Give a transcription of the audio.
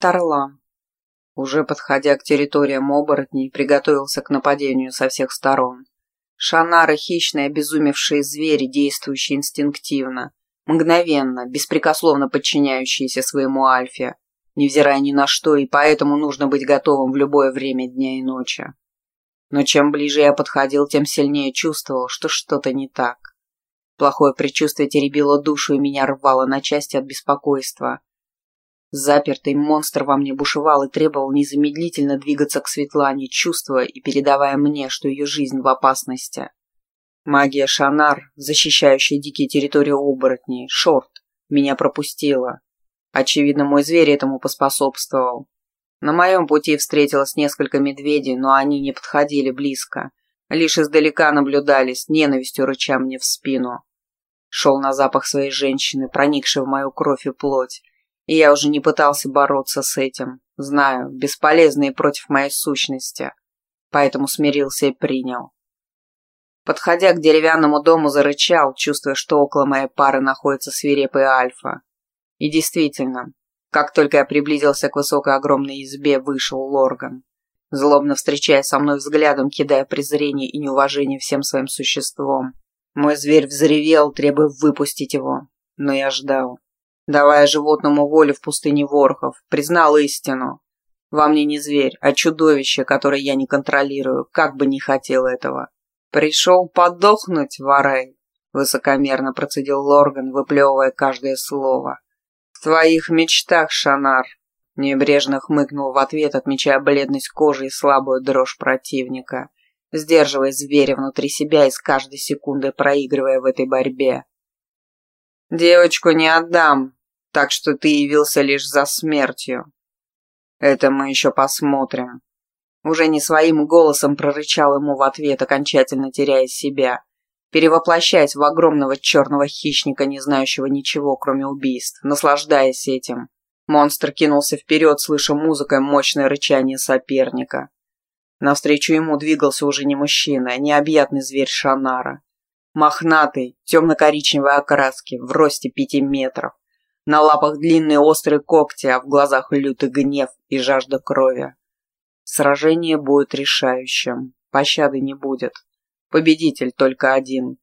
Тарлан. Уже подходя к территориям оборотней, приготовился к нападению со всех сторон. Шанары – хищные, обезумевшие звери, действующие инстинктивно, мгновенно, беспрекословно подчиняющиеся своему альфе, невзирая ни на что, и поэтому нужно быть готовым в любое время дня и ночи. Но чем ближе я подходил, тем сильнее чувствовал, что что-то не так. Плохое предчувствие теребило душу и меня рвало на части от беспокойства. Запертый монстр во мне бушевал и требовал незамедлительно двигаться к Светлане, чувствуя и передавая мне, что ее жизнь в опасности. Магия Шанар, защищающая дикие территории оборотней, шорт, меня пропустила. Очевидно, мой зверь этому поспособствовал. На моем пути встретилось несколько медведей, но они не подходили близко. Лишь издалека наблюдали, с ненавистью рыча мне в спину. Шел на запах своей женщины, проникшей в мою кровь и плоть. И я уже не пытался бороться с этим. Знаю, бесполезные против моей сущности. Поэтому смирился и принял. Подходя к деревянному дому, зарычал, чувствуя, что около моей пары находится свирепый Альфа. И действительно, как только я приблизился к высокой огромной избе, вышел Лорган. Злобно встречая со мной взглядом, кидая презрение и неуважение всем своим существом. Мой зверь взревел, требуя выпустить его. Но я ждал. Давая животному волю в пустыне Ворхов, признал истину. Во мне не зверь, а чудовище, которое я не контролирую, как бы не хотел этого. Пришел подохнуть, Варей, высокомерно процедил Лорган, выплевывая каждое слово. «В твоих мечтах, Шанар!» Небрежно хмыкнул в ответ, отмечая бледность кожи и слабую дрожь противника, сдерживая зверя внутри себя и с каждой секундой проигрывая в этой борьбе. «Девочку не отдам, так что ты явился лишь за смертью. Это мы еще посмотрим». Уже не своим голосом прорычал ему в ответ, окончательно теряя себя перевоплощаясь в огромного черного хищника, не знающего ничего, кроме убийств, наслаждаясь этим. Монстр кинулся вперед, слыша музыкой мощное рычание соперника. Навстречу ему двигался уже не мужчина, а необъятный зверь Шанара. Мохнатый, темно-коричневой окраски, в росте пяти метров. На лапах длинные острые когти, а в глазах лютый гнев и жажда крови. Сражение будет решающим, пощады не будет. Победитель только один.